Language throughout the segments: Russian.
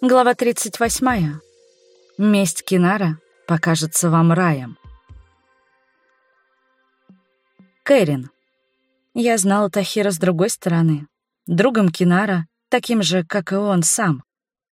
Глава 38. Месть Кинара покажется вам раем. Кэрин. Я знала Тахира с другой стороны. Другом Кинара, таким же, как и он сам.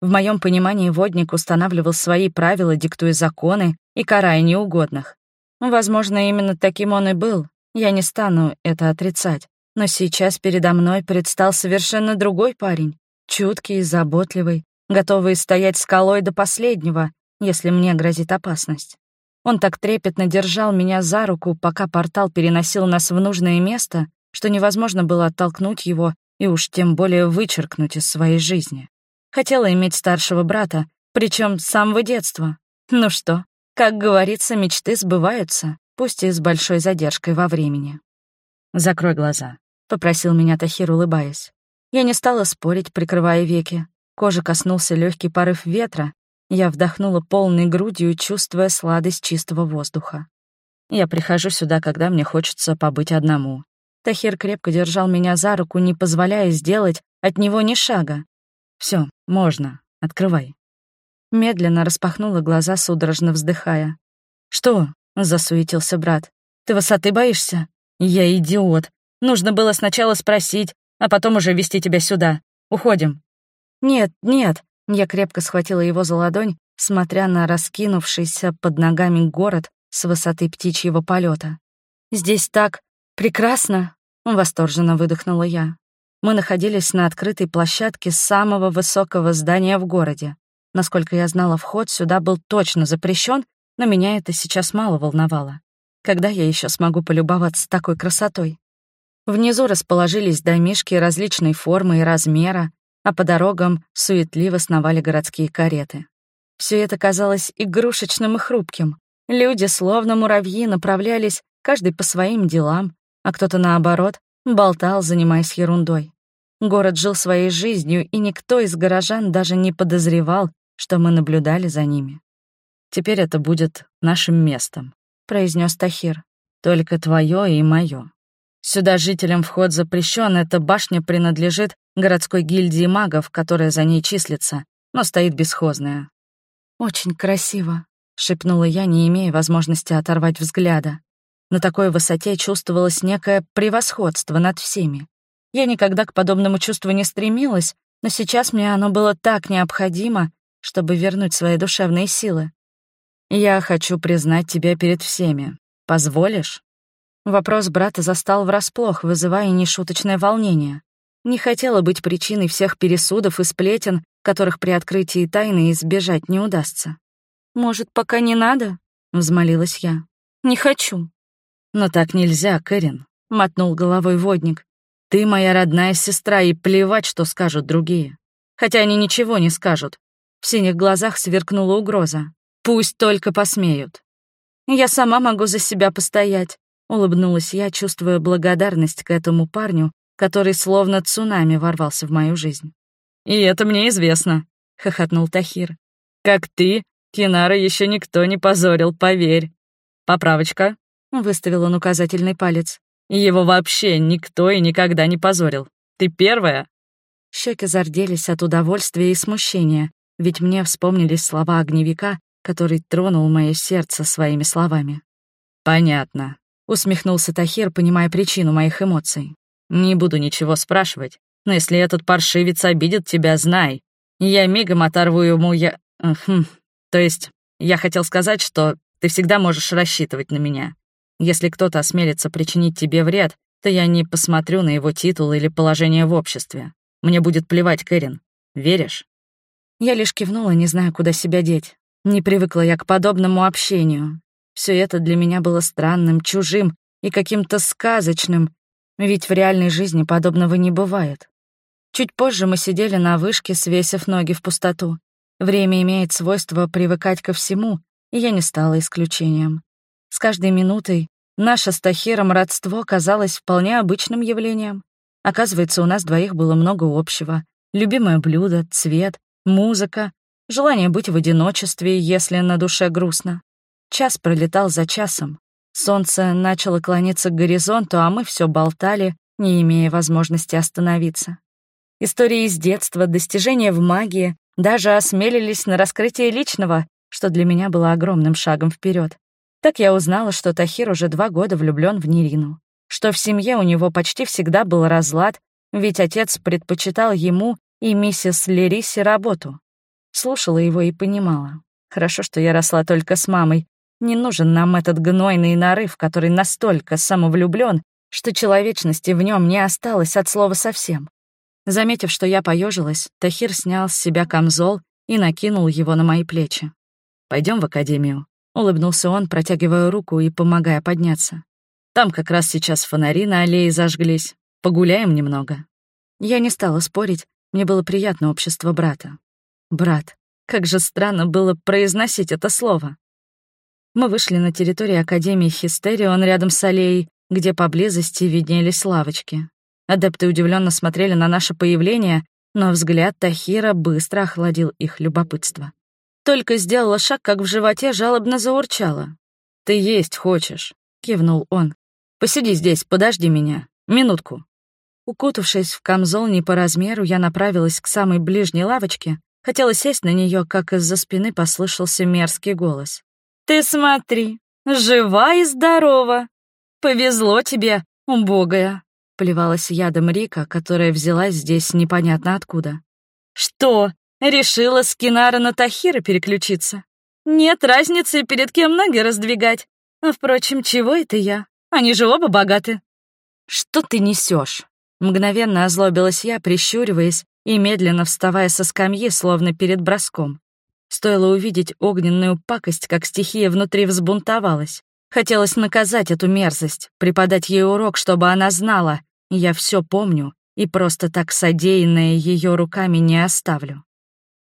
В моем понимании водник устанавливал свои правила, диктуя законы и карая неугодных. Возможно, именно таким он и был. Я не стану это отрицать. Но сейчас передо мной предстал совершенно другой парень, чуткий и заботливый, готовый стоять скалой до последнего, если мне грозит опасность. Он так трепетно держал меня за руку, пока портал переносил нас в нужное место, что невозможно было оттолкнуть его и уж тем более вычеркнуть из своей жизни. Хотела иметь старшего брата, причем с самого детства. Ну что, как говорится, мечты сбываются, пусть и с большой задержкой во времени. «Закрой глаза», — попросил меня Тахир, улыбаясь. Я не стала спорить, прикрывая веки. Кожа коснулся легкий порыв ветра. Я вдохнула полной грудью, чувствуя сладость чистого воздуха. Я прихожу сюда, когда мне хочется побыть одному. Тахир крепко держал меня за руку, не позволяя сделать от него ни шага. Все, можно, открывай. Медленно распахнула глаза, судорожно вздыхая. «Что?» — засуетился брат. «Ты высоты боишься?» «Я идиот. Нужно было сначала спросить, а потом уже вести тебя сюда. Уходим». «Нет, нет!» Я крепко схватила его за ладонь, смотря на раскинувшийся под ногами город с высоты птичьего полета. «Здесь так прекрасно!» — восторженно выдохнула я. Мы находились на открытой площадке самого высокого здания в городе. Насколько я знала, вход сюда был точно запрещен, но меня это сейчас мало волновало. Когда я еще смогу полюбоваться такой красотой? Внизу расположились домишки различной формы и размера, а по дорогам суетливо сновали городские кареты. Все это казалось игрушечным и хрупким. Люди, словно муравьи, направлялись каждый по своим делам, а кто-то, наоборот, болтал, занимаясь ерундой. Город жил своей жизнью, и никто из горожан даже не подозревал, что мы наблюдали за ними. «Теперь это будет нашим местом», — произнес Тахир. «Только твое и мое. Сюда жителям вход запрещен, эта башня принадлежит городской гильдии магов, которая за ней числится, но стоит бесхозная. «Очень красиво», — шепнула я, не имея возможности оторвать взгляда. На такой высоте чувствовалось некое превосходство над всеми. Я никогда к подобному чувству не стремилась, но сейчас мне оно было так необходимо, чтобы вернуть свои душевные силы. «Я хочу признать тебя перед всеми. Позволишь?» Вопрос брата застал врасплох, вызывая нешуточное волнение. Не хотела быть причиной всех пересудов и сплетен, которых при открытии тайны избежать не удастся. «Может, пока не надо?» — взмолилась я. «Не хочу». «Но так нельзя, Кэрин», — мотнул головой водник. «Ты моя родная сестра, и плевать, что скажут другие. Хотя они ничего не скажут». В синих глазах сверкнула угроза. «Пусть только посмеют». «Я сама могу за себя постоять», Улыбнулась я, чувствуя благодарность к этому парню, который словно цунами ворвался в мою жизнь. «И это мне известно», — хохотнул Тахир. «Как ты, Кинара еще никто не позорил, поверь. Поправочка», — выставил он указательный палец. «Его вообще никто и никогда не позорил. Ты первая». Щеки зарделись от удовольствия и смущения, ведь мне вспомнились слова огневика, который тронул мое сердце своими словами. «Понятно», Усмехнулся Тахир, понимая причину моих эмоций. «Не буду ничего спрашивать, но если этот паршивец обидит тебя, знай. Я мигом оторву ему я... Хм. То есть, я хотел сказать, что ты всегда можешь рассчитывать на меня. Если кто-то осмелится причинить тебе вред, то я не посмотрю на его титул или положение в обществе. Мне будет плевать, Кэрин. Веришь?» Я лишь кивнула, не зная, куда себя деть. Не привыкла я к подобному общению, все это для меня было странным, чужим и каким-то сказочным, ведь в реальной жизни подобного не бывает. Чуть позже мы сидели на вышке, свесив ноги в пустоту. Время имеет свойство привыкать ко всему, и я не стала исключением. С каждой минутой наше с Тахиром родство казалось вполне обычным явлением. Оказывается, у нас двоих было много общего. Любимое блюдо, цвет, музыка, желание быть в одиночестве, если на душе грустно. Час пролетал за часом. Солнце начало клониться к горизонту, а мы все болтали, не имея возможности остановиться. Истории из детства, достижения в магии, Даже осмелились на раскрытие личного, что для меня было огромным шагом вперед. Так я узнала, что Тахир уже два года влюблен в Нерину, что в семье у него почти всегда был разлад, ведь отец предпочитал ему и миссис Лерисе работу. Слушала его и понимала. Хорошо, что я росла только с мамой. Не нужен нам этот гнойный нарыв, который настолько самовлюблен, что человечности в нем не осталось от слова совсем. Заметив, что я поежилась, Тахир снял с себя камзол и накинул его на мои плечи. Пойдем в академию», — улыбнулся он, протягивая руку и помогая подняться. «Там как раз сейчас фонари на аллее зажглись. Погуляем немного». Я не стала спорить, мне было приятно общество брата. Брат. Как же странно было произносить это слово. Мы вышли на территорию Академии Хистерион рядом с аллеей, где поблизости виднелись лавочки. Адепты удивленно смотрели на наше появление, но взгляд Тахира быстро охладил их любопытство. Только сделала шаг, как в животе жалобно заурчало. «Ты есть хочешь», — кивнул он. «Посиди здесь, подожди меня. Минутку». Укутавшись в камзол не по размеру, я направилась к самой ближней лавочке, хотела сесть на нее, как из-за спины послышался мерзкий голос. «Ты смотри, жива и здорова! Повезло тебе, убогая!» Плевалась ядом Рика, которая взялась здесь непонятно откуда. «Что, решила с Кинара на Тахира переключиться? Нет разницы, перед кем ноги раздвигать. А, впрочем, чего это я? Они же оба богаты». «Что ты несешь? Мгновенно озлобилась я, прищуриваясь и медленно вставая со скамьи, словно перед броском. Стоило увидеть огненную пакость, как стихия внутри взбунтовалась. Хотелось наказать эту мерзость, преподать ей урок, чтобы она знала, я все помню и просто так содеянное ее руками не оставлю.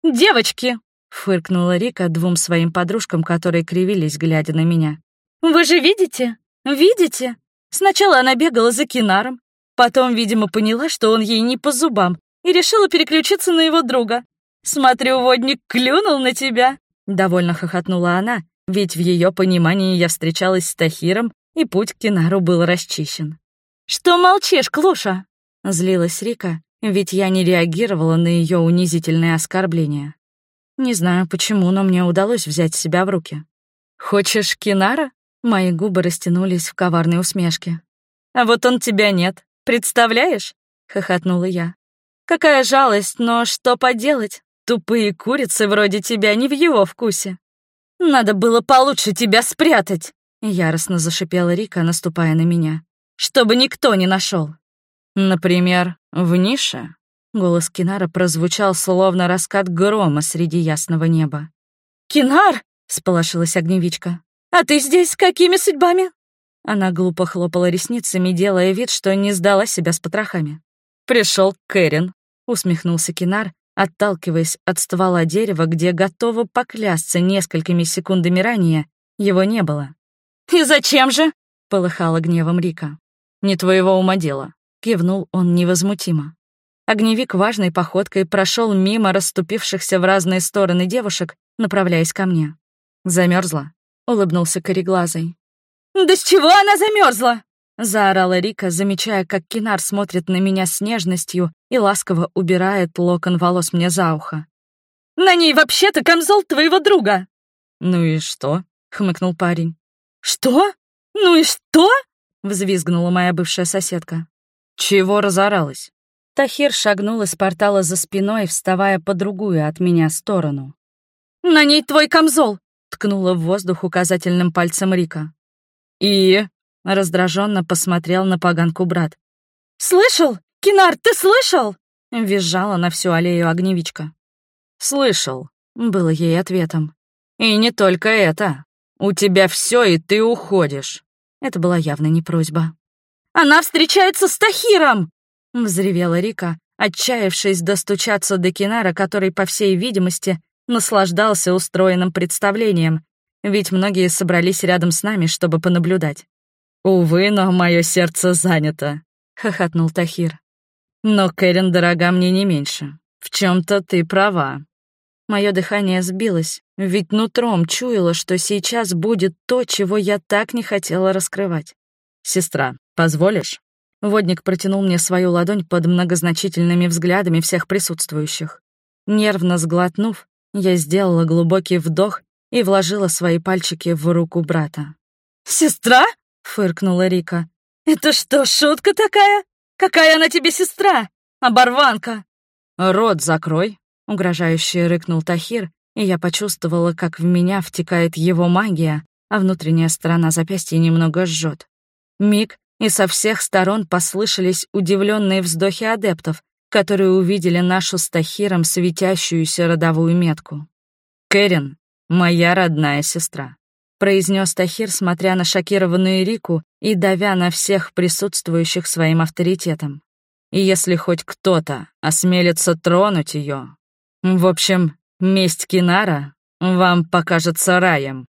«Девочки!» — фыркнула Рика двум своим подружкам, которые кривились, глядя на меня. «Вы же видите? Видите? Сначала она бегала за Кинаром, потом, видимо, поняла, что он ей не по зубам, и решила переключиться на его друга. Смотрю, водник клюнул на тебя!» Довольно хохотнула она, ведь в ее понимании я встречалась с Тахиром, и путь к Кинару был расчищен. «Что молчишь, Клуша?» — злилась Рика, ведь я не реагировала на ее унизительные оскорбления. Не знаю почему, но мне удалось взять себя в руки. «Хочешь Кинара?» Мои губы растянулись в коварной усмешке. «А вот он тебя нет, представляешь?» — хохотнула я. «Какая жалость, но что поделать? Тупые курицы вроде тебя не в его вкусе. Надо было получше тебя спрятать!» Яростно зашипела Рика, наступая на меня чтобы никто не нашел. Например, в нише голос Кинара прозвучал словно раскат грома среди ясного неба. «Кинар!» — сполошилась огневичка. «А ты здесь с какими судьбами?» Она глупо хлопала ресницами, делая вид, что не сдала себя с потрохами. Пришел Кэрин», — усмехнулся Кинар, отталкиваясь от ствола дерева, где готова поклясться несколькими секундами ранее, его не было. «И зачем же?» — полыхала гневом Рика. «Не твоего ума дело», — кивнул он невозмутимо. Огневик важной походкой прошел мимо расступившихся в разные стороны девушек, направляясь ко мне. Замерзла, улыбнулся кореглазой. «Да с чего она замерзла? Заорала Рика, замечая, как Кинар смотрит на меня с нежностью и ласково убирает локон волос мне за ухо. «На ней вообще-то камзол твоего друга!» «Ну и что?» — хмыкнул парень. «Что? Ну и что?» — взвизгнула моя бывшая соседка. «Чего разоралась?» Тахир шагнул из портала за спиной, вставая по другую от меня сторону. «На ней твой камзол!» — ткнула в воздух указательным пальцем Рика. «И?» — раздраженно посмотрел на поганку брат. «Слышал? Кинар, ты слышал?» — визжала на всю аллею огневичка. «Слышал», — было ей ответом. «И не только это. У тебя все, и ты уходишь». Это была явно не просьба. «Она встречается с Тахиром!» — взревела Рика, отчаявшись достучаться до Кинара, который, по всей видимости, наслаждался устроенным представлением, ведь многие собрались рядом с нами, чтобы понаблюдать. «Увы, но мое сердце занято», — хохотнул Тахир. «Но Кэрин дорога мне не меньше. В чем то ты права. Мое дыхание сбилось, ведь нутром чуяло, что сейчас будет то, чего я так не хотела раскрывать. «Сестра, позволишь?» Водник протянул мне свою ладонь под многозначительными взглядами всех присутствующих. Нервно сглотнув, я сделала глубокий вдох и вложила свои пальчики в руку брата. «Сестра?» — фыркнула Рика. «Это что, шутка такая? Какая она тебе сестра? Оборванка!» «Рот закрой!» — угрожающе рыкнул Тахир, и я почувствовала, как в меня втекает его магия, а внутренняя сторона запястья немного жжет. Миг, и со всех сторон послышались удивленные вздохи адептов, которые увидели нашу с Тахиром светящуюся родовую метку. «Кэрин, моя родная сестра», — произнес Тахир, смотря на шокированную Рику и давя на всех присутствующих своим авторитетом. «И если хоть кто-то осмелится тронуть ее, В общем, месть Кинара вам покажется раем».